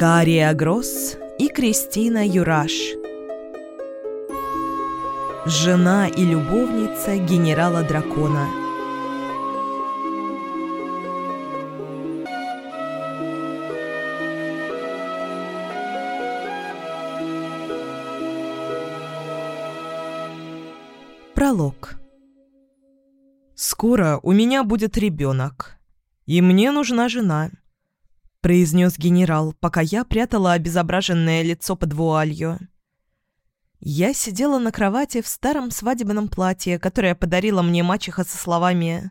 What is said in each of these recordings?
Кария Гросс и Кристина Юраш. Жена и любовница генерала Дракона. Пролог. «Скоро у меня будет ребенок, и мне нужна жена», — произнес генерал, пока я прятала обезображенное лицо под вуалью. Я сидела на кровати в старом свадебном платье, которое подарила мне мачеха со словами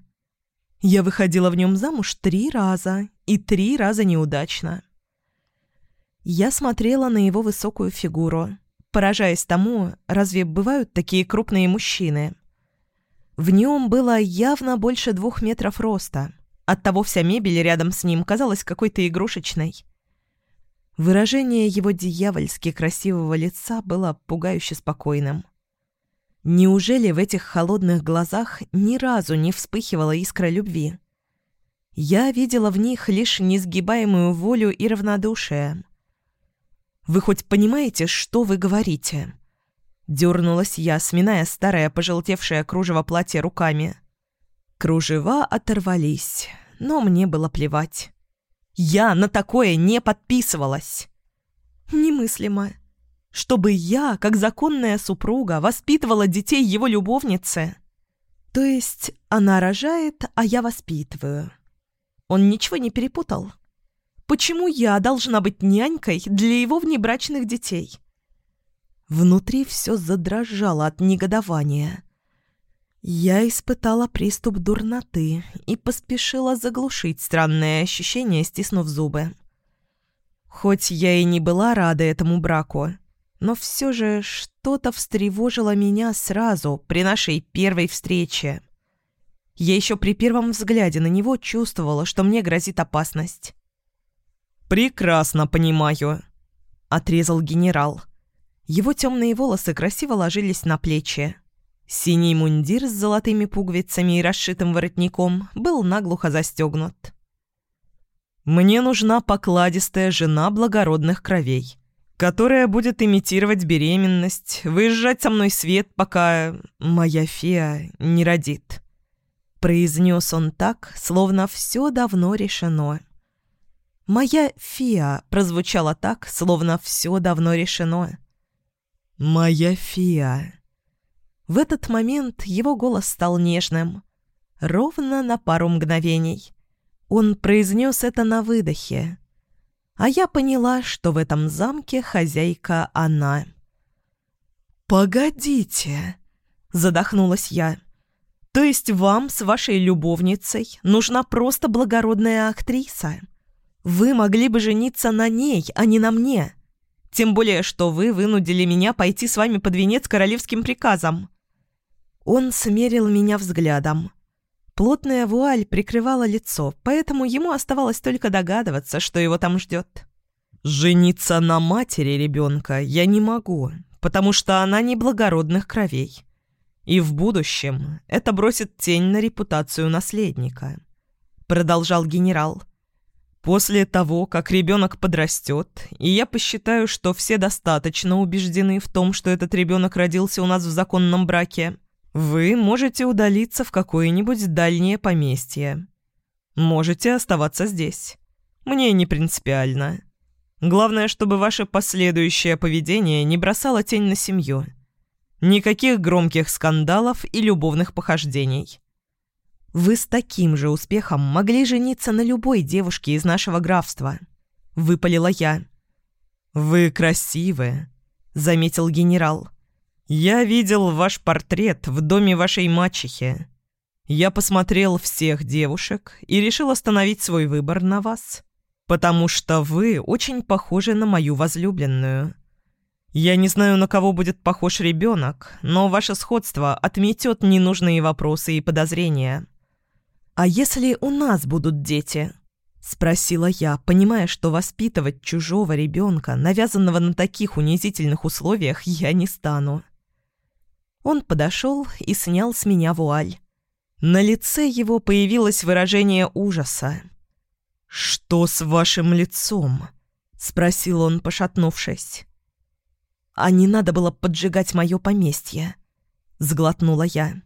«Я выходила в нем замуж три раза, и три раза неудачно». Я смотрела на его высокую фигуру, поражаясь тому, разве бывают такие крупные мужчины. В нем было явно больше двух метров роста — Оттого вся мебель рядом с ним казалась какой-то игрушечной. Выражение его дьявольски красивого лица было пугающе спокойным. Неужели в этих холодных глазах ни разу не вспыхивала искра любви? Я видела в них лишь несгибаемую волю и равнодушие. «Вы хоть понимаете, что вы говорите?» Дернулась я, сминая старое пожелтевшее кружево платья руками. Кружева оторвались, но мне было плевать. Я на такое не подписывалась. Немыслимо. Чтобы я, как законная супруга, воспитывала детей его любовницы. То есть она рожает, а я воспитываю. Он ничего не перепутал. Почему я должна быть нянькой для его внебрачных детей? Внутри все задрожало от негодования. Я испытала приступ дурноты и поспешила заглушить странное ощущение, стиснув зубы. Хоть я и не была рада этому браку, но все же что-то встревожило меня сразу при нашей первой встрече. Я еще при первом взгляде на него чувствовала, что мне грозит опасность. «Прекрасно понимаю», — отрезал генерал. Его темные волосы красиво ложились на плечи. Синий мундир с золотыми пуговицами и расшитым воротником был наглухо застегнут. «Мне нужна покладистая жена благородных кровей, которая будет имитировать беременность, выезжать со мной свет, пока моя фея не родит». Произнес он так, словно все давно решено. «Моя фея» прозвучала так, словно все давно решено. «Моя фея». В этот момент его голос стал нежным. Ровно на пару мгновений. Он произнес это на выдохе. А я поняла, что в этом замке хозяйка она. «Погодите!» — задохнулась я. «То есть вам с вашей любовницей нужна просто благородная актриса? Вы могли бы жениться на ней, а не на мне. Тем более, что вы вынудили меня пойти с вами под венец королевским приказом». Он смерил меня взглядом. Плотная вуаль прикрывала лицо, поэтому ему оставалось только догадываться, что его там ждет. «Жениться на матери ребенка я не могу, потому что она не благородных кровей. И в будущем это бросит тень на репутацию наследника», — продолжал генерал. «После того, как ребенок подрастет, и я посчитаю, что все достаточно убеждены в том, что этот ребенок родился у нас в законном браке, — вы можете удалиться в какое-нибудь дальнее поместье. Можете оставаться здесь. Мне не принципиально. Главное, чтобы ваше последующее поведение не бросало тень на семью. Никаких громких скандалов и любовных похождений. Вы с таким же успехом могли жениться на любой девушке из нашего графства. Выпалила я. «Вы красивы», — заметил генерал. «Я видел ваш портрет в доме вашей мачехи. Я посмотрел всех девушек и решил остановить свой выбор на вас, потому что вы очень похожи на мою возлюбленную. Я не знаю, на кого будет похож ребенок, но ваше сходство отметет ненужные вопросы и подозрения». «А если у нас будут дети?» — спросила я, понимая, что воспитывать чужого ребенка, навязанного на таких унизительных условиях, я не стану. Он подошел и снял с меня вуаль. На лице его появилось выражение ужаса. «Что с вашим лицом?» — спросил он, пошатнувшись. «А не надо было поджигать мое поместье», — сглотнула я.